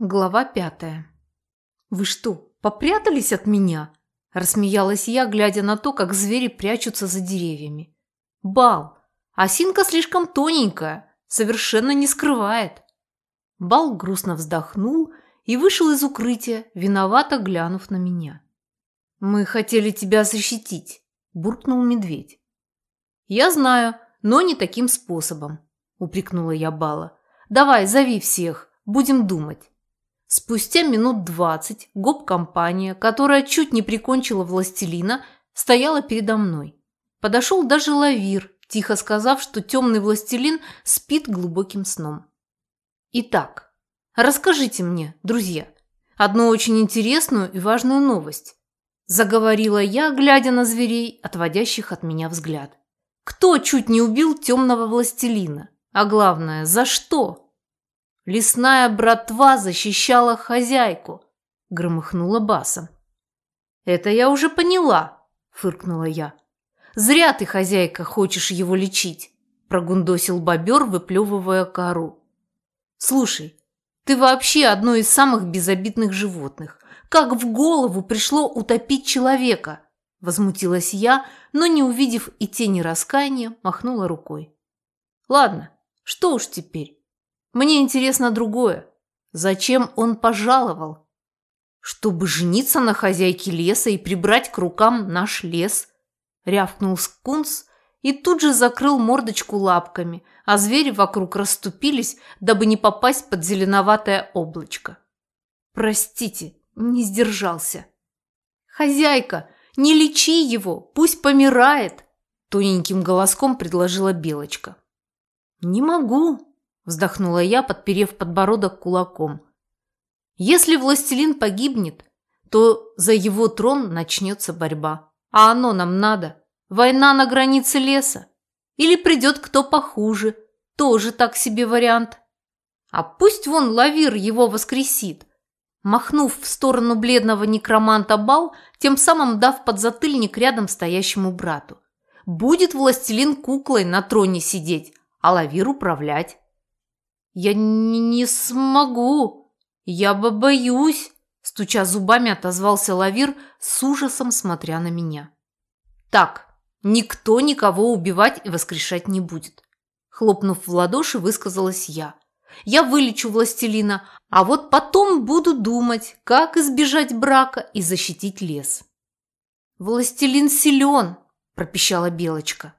Глава пятая. «Вы что, попрятались от меня?» – рассмеялась я, глядя на то, как звери прячутся за деревьями. «Бал! Осинка слишком тоненькая, совершенно не скрывает». Бал грустно вздохнул и вышел из укрытия, виновато глянув на меня. «Мы хотели тебя защитить», – буркнул медведь. «Я знаю, но не таким способом», – упрекнула я Бала. «Давай, зови всех, будем думать». Спустя минут двадцать гоп-компания, которая чуть не прикончила властелина, стояла передо мной. Подошел даже лавир, тихо сказав, что темный властелин спит глубоким сном. Итак, расскажите мне, друзья, одну очень интересную и важную новость. Заговорила я, глядя на зверей, отводящих от меня взгляд. Кто чуть не убил темного властелина? А главное, за что? Лесная братва защищала хозяйку, громыхнула басом. Это я уже поняла, фыркнула я. Зря ты, хозяйка, хочешь его лечить, прогундосил бобер, выплевывая кору. Слушай, ты вообще одно из самых безобидных животных. Как в голову пришло утопить человека? Возмутилась я, но, не увидев и тени раскаяния, махнула рукой. Ладно, что уж теперь. Мне интересно другое. Зачем он пожаловал? Чтобы жениться на хозяйке леса и прибрать к рукам наш лес, рявкнул скунс и тут же закрыл мордочку лапками, а звери вокруг расступились, дабы не попасть под зеленоватое облачко. Простите, не сдержался. Хозяйка, не лечи его, пусть помирает, тоненьким голоском предложила Белочка. Не могу, вздохнула я, подперев подбородок кулаком. Если властелин погибнет, то за его трон начнется борьба. А оно нам надо. Война на границе леса. Или придет кто похуже. Тоже так себе вариант. А пусть вон лавир его воскресит. Махнув в сторону бледного некроманта Бал, тем самым дав подзатыльник рядом стоящему брату. Будет властелин куклой на троне сидеть, а лавир управлять. «Я не смогу! Я боюсь!» Стуча зубами, отозвался Лавир с ужасом, смотря на меня. «Так, никто никого убивать и воскрешать не будет!» Хлопнув в ладоши, высказалась я. «Я вылечу властелина, а вот потом буду думать, как избежать брака и защитить лес». «Властелин силен!» – пропищала Белочка.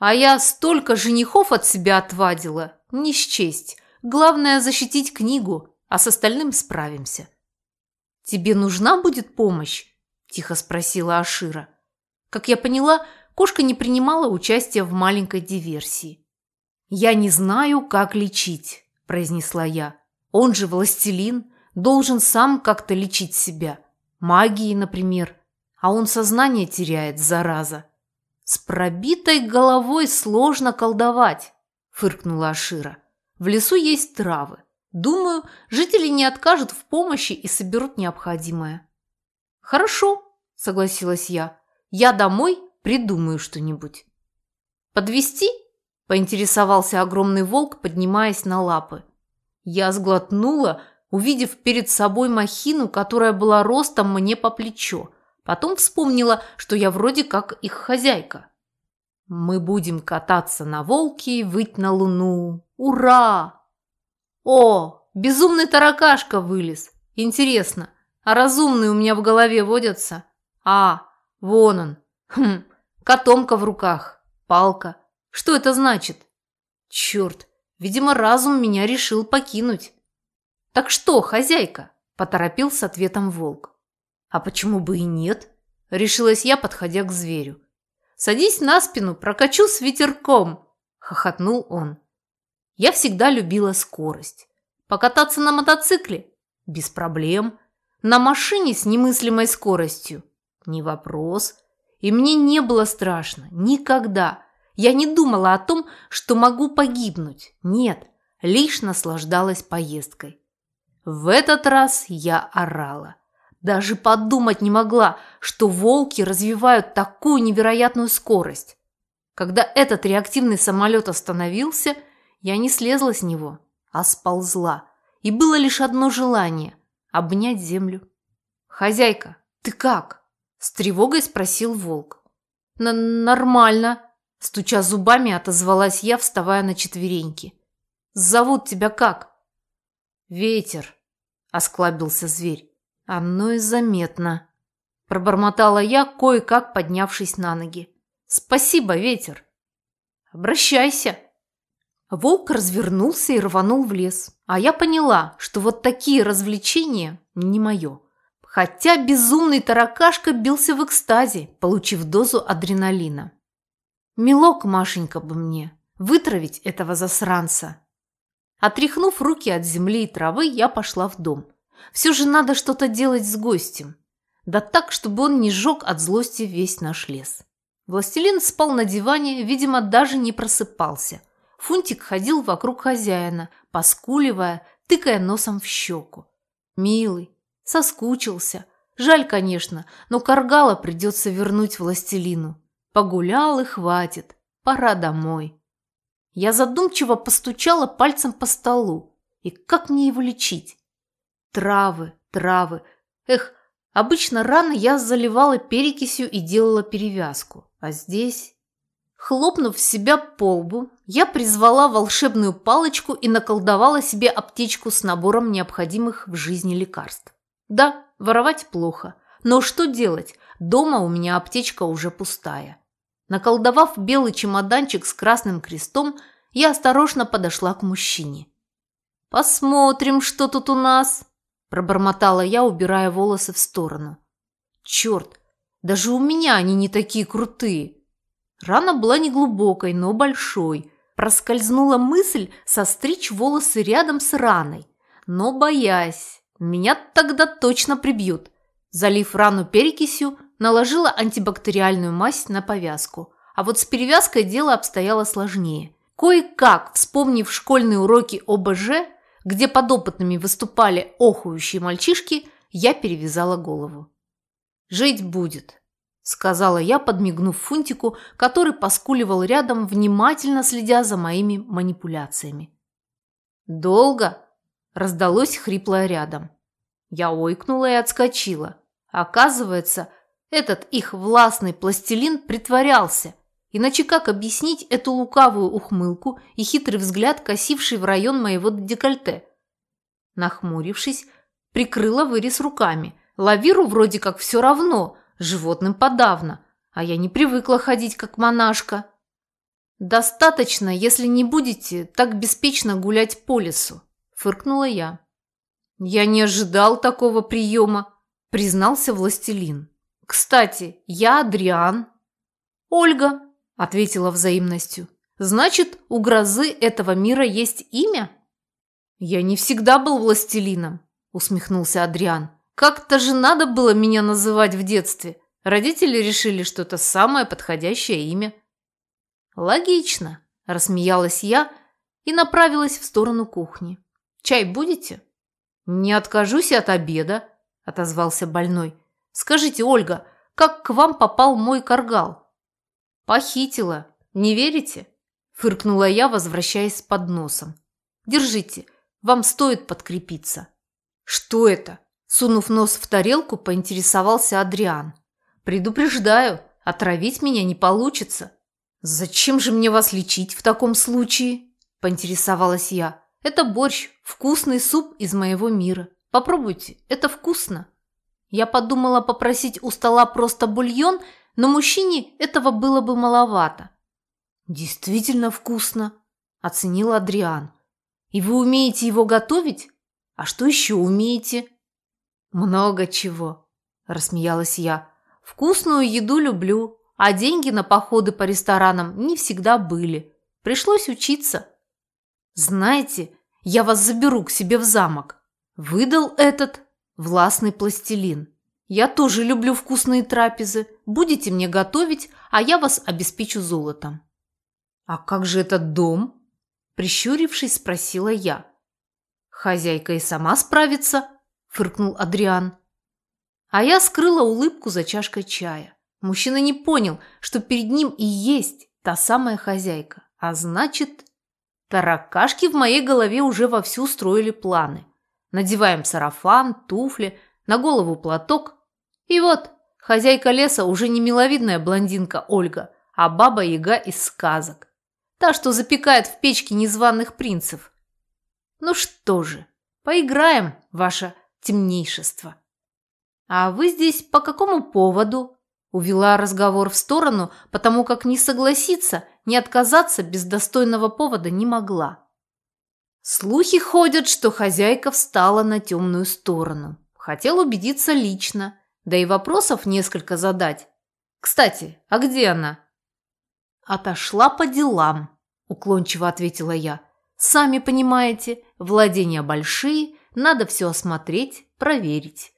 «А я столько женихов от себя отвадила, не счесть. Главное защитить книгу, а с остальным справимся. Тебе нужна будет помощь? Тихо спросила Ашира. Как я поняла, кошка не принимала участия в маленькой диверсии. «Я не знаю, как лечить», – произнесла я. «Он же властелин, должен сам как-то лечить себя. Магией, например. А он сознание теряет, зараза. С пробитой головой сложно колдовать фыркнула Ашира. В лесу есть травы. Думаю, жители не откажут в помощи и соберут необходимое. Хорошо, согласилась я. Я домой придумаю что-нибудь. Подвести? поинтересовался огромный волк, поднимаясь на лапы. Я сглотнула, увидев перед собой махину, которая была ростом мне по плечо. Потом вспомнила, что я вроде как их хозяйка. Мы будем кататься на волке и выть на луну. Ура! О, безумный таракашка вылез. Интересно, а разумные у меня в голове водятся? А, вон он. Хм, котомка в руках. Палка. Что это значит? Черт, видимо, разум меня решил покинуть. Так что, хозяйка? Поторопил с ответом волк. А почему бы и нет? Решилась я, подходя к зверю. Садись на спину, прокачу с ветерком!» – хохотнул он. Я всегда любила скорость. Покататься на мотоцикле – без проблем. На машине с немыслимой скоростью – не вопрос. И мне не было страшно. Никогда. Я не думала о том, что могу погибнуть. Нет, лишь наслаждалась поездкой. В этот раз я орала. Даже подумать не могла, что волки развивают такую невероятную скорость. Когда этот реактивный самолет остановился, я не слезла с него, а сползла и было лишь одно желание – обнять землю. «Хозяйка, ты как?» – с тревогой спросил волк. Н «Нормально», – стуча зубами, отозвалась я, вставая на четвереньки. «Зовут тебя как?» «Ветер», – осклабился зверь. «Оно и заметно», – пробормотала я, кое-как поднявшись на ноги. «Спасибо, ветер». «Обращайся», Волк развернулся и рванул в лес. А я поняла, что вот такие развлечения не мое. Хотя безумный таракашка бился в экстазе, получив дозу адреналина. Милок, Машенька бы мне, вытравить этого засранца. Отряхнув руки от земли и травы, я пошла в дом. Все же надо что-то делать с гостем. Да так, чтобы он не сжег от злости весь наш лес. Властелин спал на диване, видимо, даже не просыпался – Фунтик ходил вокруг хозяина, поскуливая, тыкая носом в щеку. Милый, соскучился. Жаль, конечно, но Каргала придется вернуть властелину. Погулял и хватит. Пора домой. Я задумчиво постучала пальцем по столу. И как мне его лечить? Травы, травы. Эх, обычно раны я заливала перекисью и делала перевязку. А здесь... Хлопнув себя по лбу, я призвала волшебную палочку и наколдовала себе аптечку с набором необходимых в жизни лекарств. Да, воровать плохо, но что делать? Дома у меня аптечка уже пустая. Наколдовав белый чемоданчик с красным крестом, я осторожно подошла к мужчине. «Посмотрим, что тут у нас», – пробормотала я, убирая волосы в сторону. «Черт, даже у меня они не такие крутые». Рана была неглубокой, но большой. Проскользнула мысль состричь волосы рядом с раной. Но боясь, меня тогда точно прибьют. Залив рану перекисью, наложила антибактериальную мазь на повязку. А вот с перевязкой дело обстояло сложнее. Кое-как, вспомнив школьные уроки ОБЖ, где подопытными выступали охующие мальчишки, я перевязала голову. «Жить будет», сказала я, подмигнув Фунтику, который поскуливал рядом, внимательно следя за моими манипуляциями. «Долго?» – раздалось хриплое рядом. Я ойкнула и отскочила. Оказывается, этот их властный пластилин притворялся. Иначе как объяснить эту лукавую ухмылку и хитрый взгляд, косивший в район моего декольте? Нахмурившись, прикрыла вырез руками. Лавиру вроде как все равно, животным подавно, а я не привыкла ходить как монашка. Достаточно, если не будете так беспечно гулять по лесу, фыркнула я. Я не ожидал такого приема, признался властелин. Кстати, я Адриан. Ольга, ответила взаимностью. Значит, у грозы этого мира есть имя? Я не всегда был властелином, усмехнулся Адриан. Как-то же надо было меня называть в детстве. Родители решили, что это самое подходящее имя. Логично, рассмеялась я и направилась в сторону кухни. Чай будете? Не откажусь от обеда, отозвался больной. Скажите, Ольга, как к вам попал мой каргал? Похитила. Не верите? Фыркнула я, возвращаясь с подносом. Держите, вам стоит подкрепиться. Что это? Сунув нос в тарелку, поинтересовался Адриан. «Предупреждаю, отравить меня не получится». «Зачем же мне вас лечить в таком случае?» – поинтересовалась я. «Это борщ, вкусный суп из моего мира. Попробуйте, это вкусно». Я подумала попросить у стола просто бульон, но мужчине этого было бы маловато. «Действительно вкусно», – оценил Адриан. «И вы умеете его готовить? А что еще умеете?» «Много чего», – рассмеялась я. «Вкусную еду люблю, а деньги на походы по ресторанам не всегда были. Пришлось учиться». «Знаете, я вас заберу к себе в замок», – выдал этот властный пластилин. «Я тоже люблю вкусные трапезы. Будете мне готовить, а я вас обеспечу золотом». «А как же этот дом?» – прищурившись, спросила я. «Хозяйка и сама справится», фыркнул Адриан. А я скрыла улыбку за чашкой чая. Мужчина не понял, что перед ним и есть та самая хозяйка. А значит, таракашки в моей голове уже вовсю строили планы. Надеваем сарафан, туфли, на голову платок. И вот, хозяйка леса уже не миловидная блондинка Ольга, а баба-яга из сказок. Та, что запекает в печке незваных принцев. Ну что же, поиграем, ваше темнейшество. А вы здесь по какому поводу? Увела разговор в сторону, потому как не согласиться, не отказаться без достойного повода не могла. Слухи ходят, что хозяйка встала на темную сторону. Хотел убедиться лично, да и вопросов несколько задать. Кстати, а где она? Отошла по делам, уклончиво ответила я. Сами понимаете, владения большие, надо все осмотреть, проверить.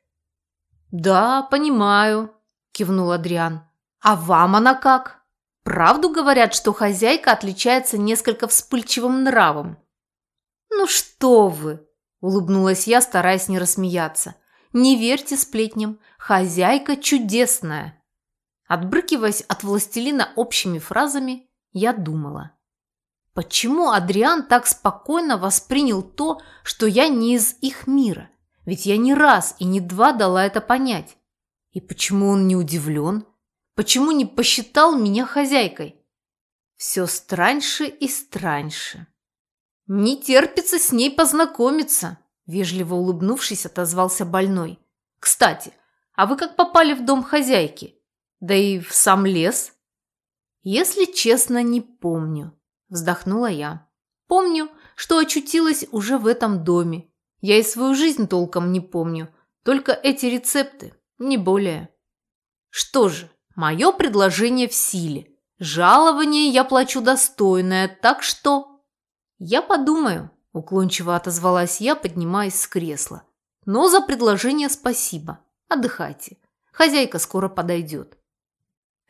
Да, понимаю, кивнул Адриан. А вам она как? Правду говорят, что хозяйка отличается несколько вспыльчивым нравом. «Ну что вы!» – улыбнулась я, стараясь не рассмеяться. «Не верьте сплетням, хозяйка чудесная!» Отбрыкиваясь от властелина общими фразами, я думала. Почему Адриан так спокойно воспринял то, что я не из их мира? Ведь я не раз и не два дала это понять. И почему он не удивлен? Почему не посчитал меня хозяйкой? Все страньше и страньше. «Не терпится с ней познакомиться», – вежливо улыбнувшись, отозвался больной. «Кстати, а вы как попали в дом хозяйки? Да и в сам лес?» «Если честно, не помню», – вздохнула я. «Помню, что очутилась уже в этом доме. Я и свою жизнь толком не помню, только эти рецепты, не более». «Что же, мое предложение в силе. Жалование я плачу достойное, так что...» «Я подумаю», – уклончиво отозвалась я, поднимаясь с кресла. «Но за предложение спасибо. Отдыхайте. Хозяйка скоро подойдет».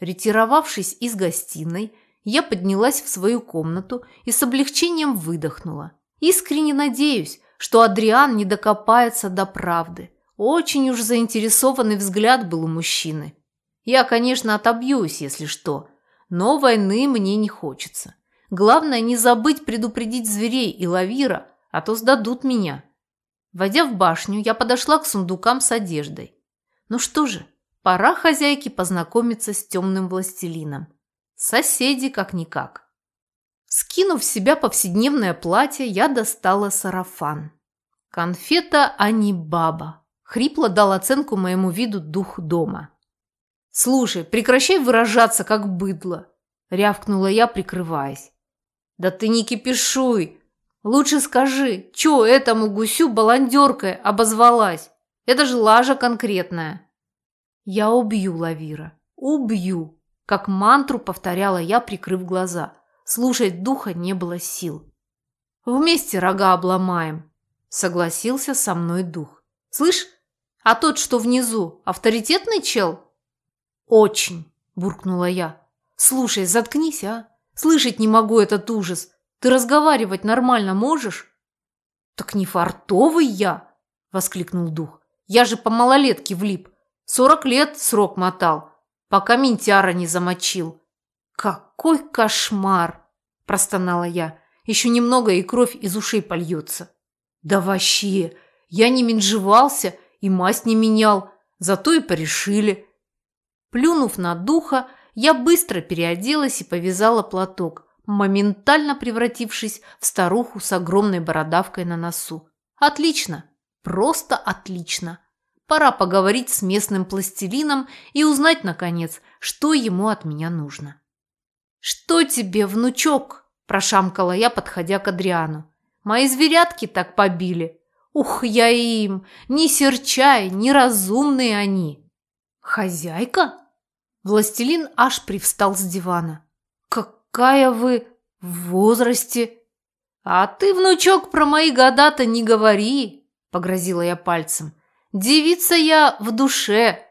Ретировавшись из гостиной, я поднялась в свою комнату и с облегчением выдохнула. Искренне надеюсь, что Адриан не докопается до правды. Очень уж заинтересованный взгляд был у мужчины. Я, конечно, отобьюсь, если что, но войны мне не хочется. Главное не забыть предупредить зверей и лавира, а то сдадут меня. Войдя в башню, я подошла к сундукам с одеждой. Ну что же, пора хозяйке познакомиться с темным властелином. Соседи как-никак. Скинув в себя повседневное платье, я достала сарафан. Конфета, а не баба. Хрипло дал оценку моему виду дух дома. «Слушай, прекращай выражаться, как быдло!» – рявкнула я, прикрываясь. «Да ты не кипишуй! Лучше скажи, чё этому гусю баландеркой обозвалась? Это же лажа конкретная!» «Я убью Лавира, убью!» Как мантру повторяла я, прикрыв глаза. Слушать духа не было сил. «Вместе рога обломаем», – согласился со мной дух. «Слышь, а тот, что внизу, авторитетный чел?» «Очень», – буркнула я. «Слушай, заткнись, а? Слышать не могу этот ужас. Ты разговаривать нормально можешь?» «Так не фартовый я!» – воскликнул дух. «Я же по малолетке влип. Сорок лет срок мотал, пока ментяра не замочил». «Какой кошмар!» – простонала я. «Еще немного, и кровь из ушей польется». «Да вообще! Я не менжевался и масть не менял, зато и порешили». Плюнув на духа, я быстро переоделась и повязала платок, моментально превратившись в старуху с огромной бородавкой на носу. Отлично, просто отлично. Пора поговорить с местным пластилином и узнать, наконец, что ему от меня нужно. «Что тебе, внучок?» – прошамкала я, подходя к Адриану. «Мои зверятки так побили. Ух, я им! Не серчай, неразумные они!» «Хозяйка?» Властелин аж привстал с дивана. «Какая вы в возрасте!» «А ты, внучок, про мои года-то не говори!» – погрозила я пальцем. «Девица я в душе!»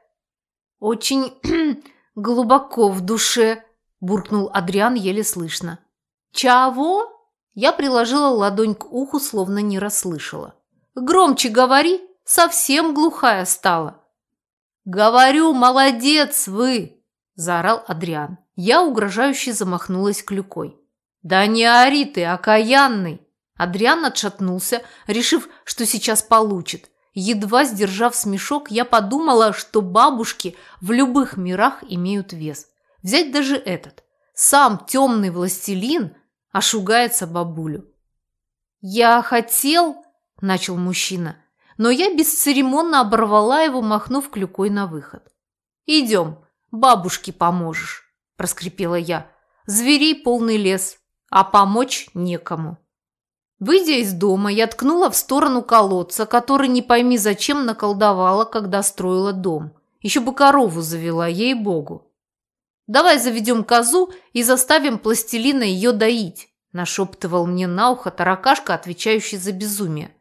«Очень глубоко в душе!» – буркнул Адриан еле слышно. «Чего?» Я приложила ладонь к уху, словно не расслышала. «Громче говори, совсем глухая стала». «Говорю, молодец вы!» – заорал Адриан. Я угрожающе замахнулась клюкой. «Да не ори ты, окаянный!» – Адриан отшатнулся, решив, что сейчас получит. Едва сдержав смешок, я подумала, что бабушки в любых мирах имеют вес. Взять даже этот. Сам темный властелин ошугается бабулю. «Я хотел...» – начал мужчина, но я бесцеремонно оборвала его, махнув клюкой на выход. «Идем, бабушке поможешь», – проскрипела я. «Зверей полный лес, а помочь некому». Выйдя из дома, я ткнула в сторону колодца, который не пойми зачем наколдовала, когда строила дом. Еще бы корову завела, ей-богу. «Давай заведем козу и заставим пластилина ее доить», нашептывал мне на ухо таракашка, отвечающий за безумие.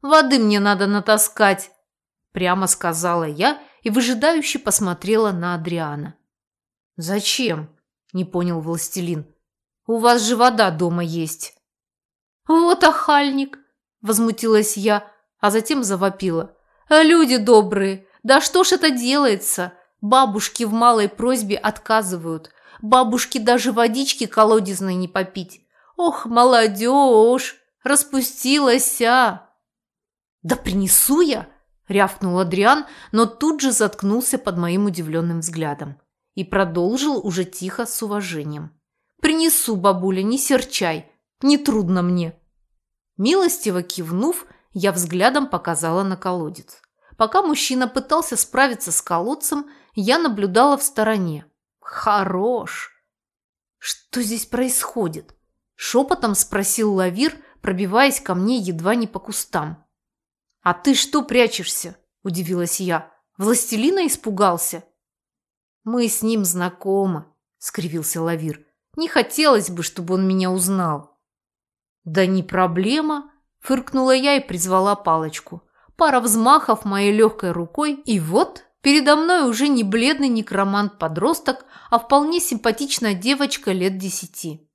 «Воды мне надо натаскать», прямо сказала я и выжидающе посмотрела на Адриана. «Зачем?» – не понял властелин. «У вас же вода дома есть». «Вот охальник!» – возмутилась я, а затем завопила. «Люди добрые, да что ж это делается? Бабушки в малой просьбе отказывают. Бабушки даже водички колодезной не попить. Ох, молодежь, распустилась, а!» «Да принесу я!» – рявкнул Адриан, но тут же заткнулся под моим удивленным взглядом и продолжил уже тихо с уважением. «Принесу, бабуля, не серчай, Нетрудно мне». Милостиво кивнув, я взглядом показала на колодец. Пока мужчина пытался справиться с колодцем, я наблюдала в стороне. «Хорош!» «Что здесь происходит?» Шепотом спросил Лавир, пробиваясь ко мне едва не по кустам. «А ты что прячешься?» – удивилась я. «Властелина испугался?» «Мы с ним знакомы», – скривился Лавир. «Не хотелось бы, чтобы он меня узнал». «Да не проблема», – фыркнула я и призвала палочку. Пара взмахов моей легкой рукой, и вот передо мной уже не бледный некромант-подросток, а вполне симпатичная девочка лет десяти.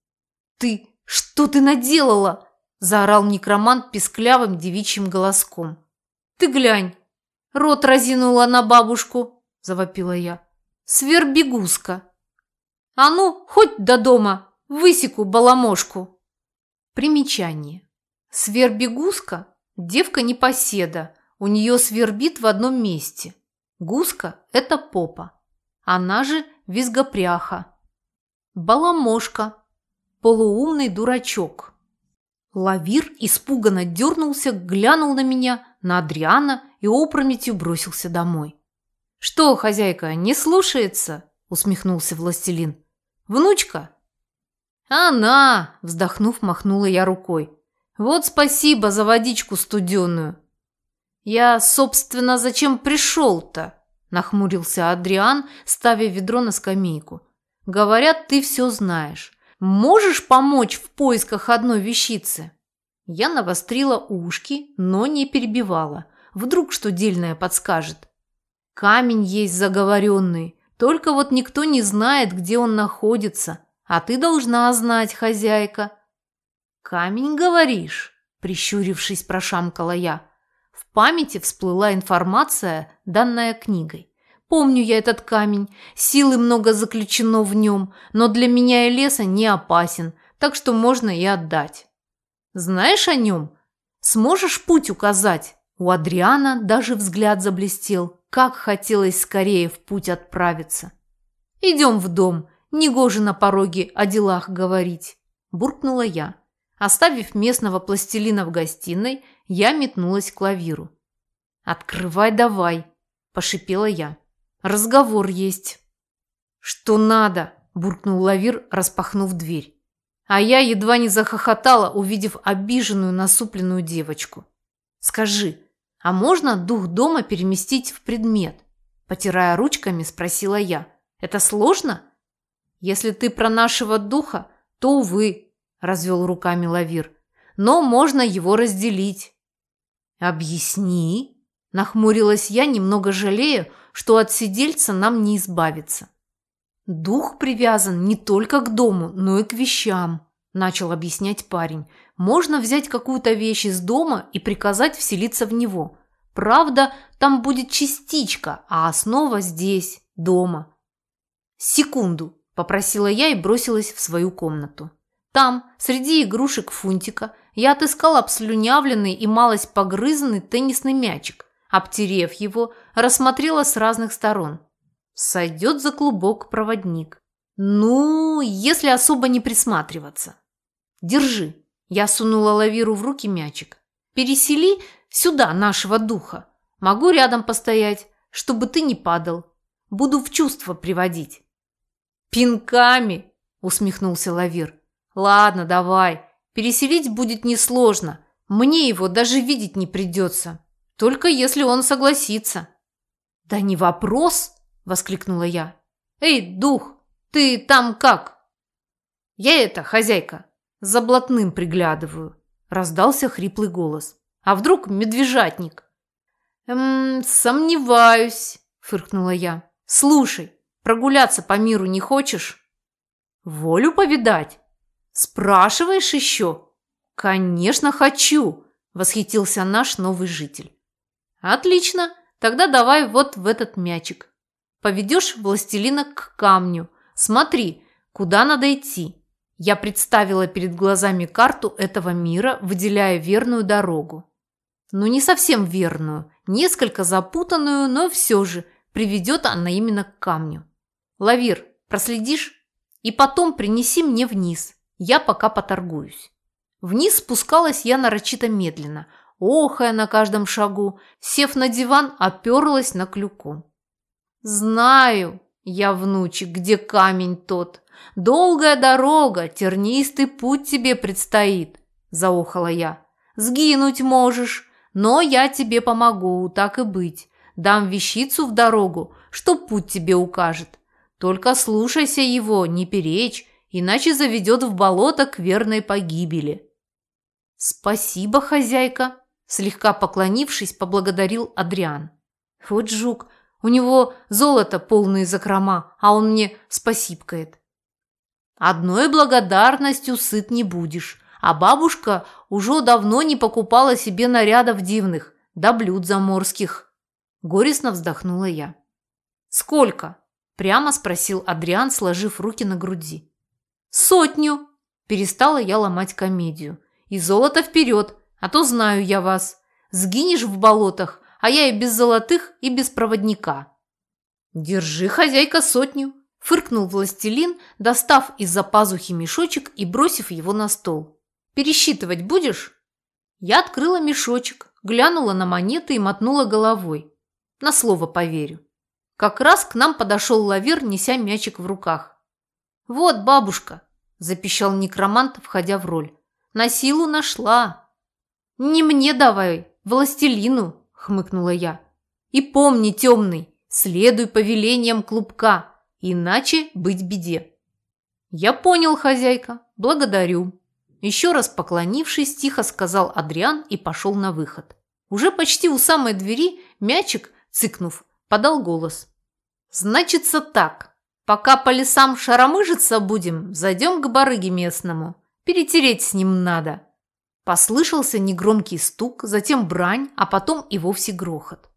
«Ты, что ты наделала?» – заорал некромант писклявым девичьим голоском. «Ты глянь!» Рот разинула на бабушку, завопила я. Свербегуска. А ну, хоть до дома, высеку баламошку. Примечание. Свербегуска – девка непоседа, у нее свербит в одном месте. Гуска – это попа, она же визгопряха. Баламошка – полуумный дурачок. Лавир испуганно дернулся, глянул на меня, на Адриана и опрометью бросился домой. «Что, хозяйка, не слушается?» – усмехнулся властелин. «Внучка?» «Она!» – вздохнув, махнула я рукой. «Вот спасибо за водичку студеную!» «Я, собственно, зачем пришел-то?» – нахмурился Адриан, ставя ведро на скамейку. «Говорят, ты все знаешь. Можешь помочь в поисках одной вещицы?» Я навострила ушки, но не перебивала. Вдруг что дельное подскажет. «Камень есть заговоренный, только вот никто не знает, где он находится. А ты должна знать, хозяйка. Камень, говоришь? Прищурившись, прошамкала я. В памяти всплыла информация, данная книгой. Помню я этот камень, силы много заключено в нем, но для меня и леса не опасен, так что можно и отдать. Знаешь о нем? Сможешь путь указать? У Адриана даже взгляд заблестел, как хотелось скорее в путь отправиться. Идем в дом, Негоже на пороге о делах говорить», – буркнула я. Оставив местного пластилина в гостиной, я метнулась к лавиру. «Открывай давай», – пошипела я. «Разговор есть». «Что надо?» – буркнул лавир, распахнув дверь. А я едва не захохотала, увидев обиженную насупленную девочку. «Скажи, а можно дух дома переместить в предмет?» Потирая ручками, спросила я. «Это сложно?» Если ты про нашего духа, то, увы, развел руками Лавир. Но можно его разделить. Объясни, нахмурилась я, немного жалея, что от сидельца нам не избавиться. Дух привязан не только к дому, но и к вещам, начал объяснять парень. Можно взять какую-то вещь из дома и приказать вселиться в него. Правда, там будет частичка, а основа здесь, дома. Секунду, Попросила я и бросилась в свою комнату. Там, среди игрушек Фунтика, я отыскала обслюнявленный и малость погрызанный теннисный мячик, обтерев его, рассмотрела с разных сторон. Сойдет за клубок проводник. Ну, если особо не присматриваться. Держи. Я сунула Лавиру в руки мячик. Пересели сюда нашего духа. Могу рядом постоять, чтобы ты не падал. Буду в чувство приводить. Пинками, усмехнулся Лавир. Ладно, давай. Переселить будет несложно. Мне его даже видеть не придется. Только если он согласится. Да не вопрос, воскликнула я. Эй, дух, ты там как? Я это, хозяйка, за блатным приглядываю. Раздался хриплый голос. А вдруг медвежатник? Эм, сомневаюсь, фыркнула я. Слушай, прогуляться по миру не хочешь? Волю повидать? Спрашиваешь еще? Конечно, хочу, восхитился наш новый житель. Отлично, тогда давай вот в этот мячик. Поведешь властелина к камню. Смотри, куда надо идти. Я представила перед глазами карту этого мира, выделяя верную дорогу. Ну, не совсем верную, несколько запутанную, но все же приведет она именно к камню. Лавир, проследишь? И потом принеси мне вниз. Я пока поторгуюсь. Вниз спускалась я нарочито медленно, охая на каждом шагу, сев на диван, оперлась на клюку. «Знаю я, внучек, где камень тот. Долгая дорога, тернистый путь тебе предстоит», – заохала я. «Сгинуть можешь, но я тебе помогу, так и быть. Дам вещицу в дорогу, что путь тебе укажет. Только слушайся его, не перечь, иначе заведет в болото к верной погибели». «Спасибо, хозяйка», – слегка поклонившись, поблагодарил Адриан. «Вот жук, у него золото полные закрома, а он мне спасибкает». «Одной благодарностью сыт не будешь, а бабушка уже давно не покупала себе нарядов дивных, да блюд заморских». Горестно вздохнула я. «Сколько?» – прямо спросил Адриан, сложив руки на груди. «Сотню!» – перестала я ломать комедию. «И золото вперед, а то знаю я вас. Сгинешь в болотах, а я и без золотых, и без проводника». «Держи, хозяйка, сотню!» – фыркнул властелин, достав из-за пазухи мешочек и бросив его на стол. «Пересчитывать будешь?» Я открыла мешочек, глянула на монеты и мотнула головой. На слово поверю. Как раз к нам подошел лавир, неся мячик в руках. «Вот, бабушка!» – запищал некромант, входя в роль. «На силу нашла!» «Не мне давай, властелину!» – хмыкнула я. «И помни, темный, следуй повелениям клубка, иначе быть беде». «Я понял, хозяйка, благодарю». Еще раз поклонившись, тихо сказал Адриан и пошел на выход. Уже почти у самой двери мячик, цыкнув, подал голос. «Значится так. Пока по лесам шаромыжиться будем, зайдем к барыге местному. Перетереть с ним надо». Послышался негромкий стук, затем брань, а потом и вовсе грохот.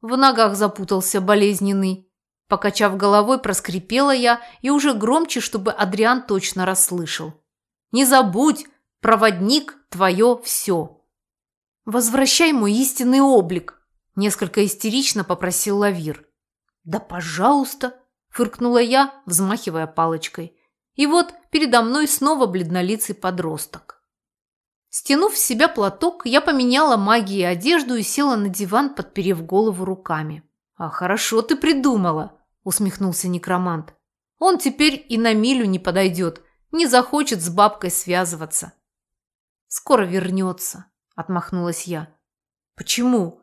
В ногах запутался болезненный. Покачав головой, проскрипела я и уже громче, чтобы Адриан точно расслышал. «Не забудь, проводник – твое все!» «Возвращай мой истинный облик!» – несколько истерично попросил Лавир. «Да пожалуйста!» фыркнула я, взмахивая палочкой. И вот передо мной снова бледнолицый подросток. Стянув с себя платок, я поменяла магией одежду и села на диван, подперев голову руками. «А хорошо ты придумала», – усмехнулся некромант. «Он теперь и на милю не подойдет, не захочет с бабкой связываться». «Скоро вернется», – отмахнулась я. «Почему?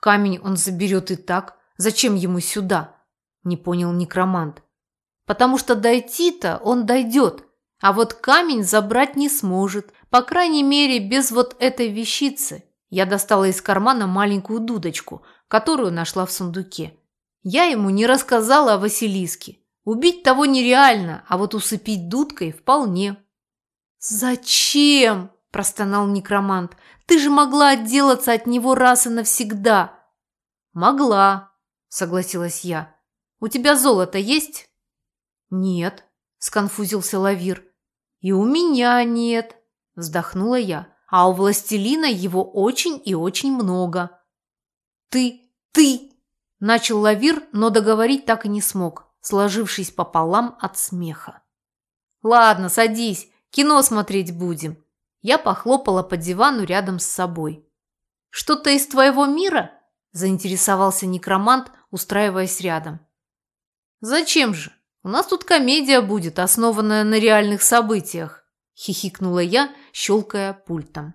Камень он заберет и так. Зачем ему сюда?» не понял некромант. Потому что дойти-то он дойдет, а вот камень забрать не сможет, по крайней мере, без вот этой вещицы. Я достала из кармана маленькую дудочку, которую нашла в сундуке. Я ему не рассказала о Василиске. Убить того нереально, а вот усыпить дудкой вполне. «Зачем?» – простонал некромант. «Ты же могла отделаться от него раз и навсегда». «Могла», – согласилась я. У тебя золото есть?» «Нет», – сконфузился Лавир. «И у меня нет», – вздохнула я. а у властелина его очень и очень много. «Ты, ты!» – начал Лавир, но договорить так и не смог, сложившись пополам от смеха. «Ладно, садись, кино смотреть будем». Я похлопала по дивану рядом с собой. «Что-то из твоего мира?» – заинтересовался некромант, устраиваясь рядом. «Зачем же? У нас тут комедия будет, основанная на реальных событиях», – хихикнула я, щелкая пультом.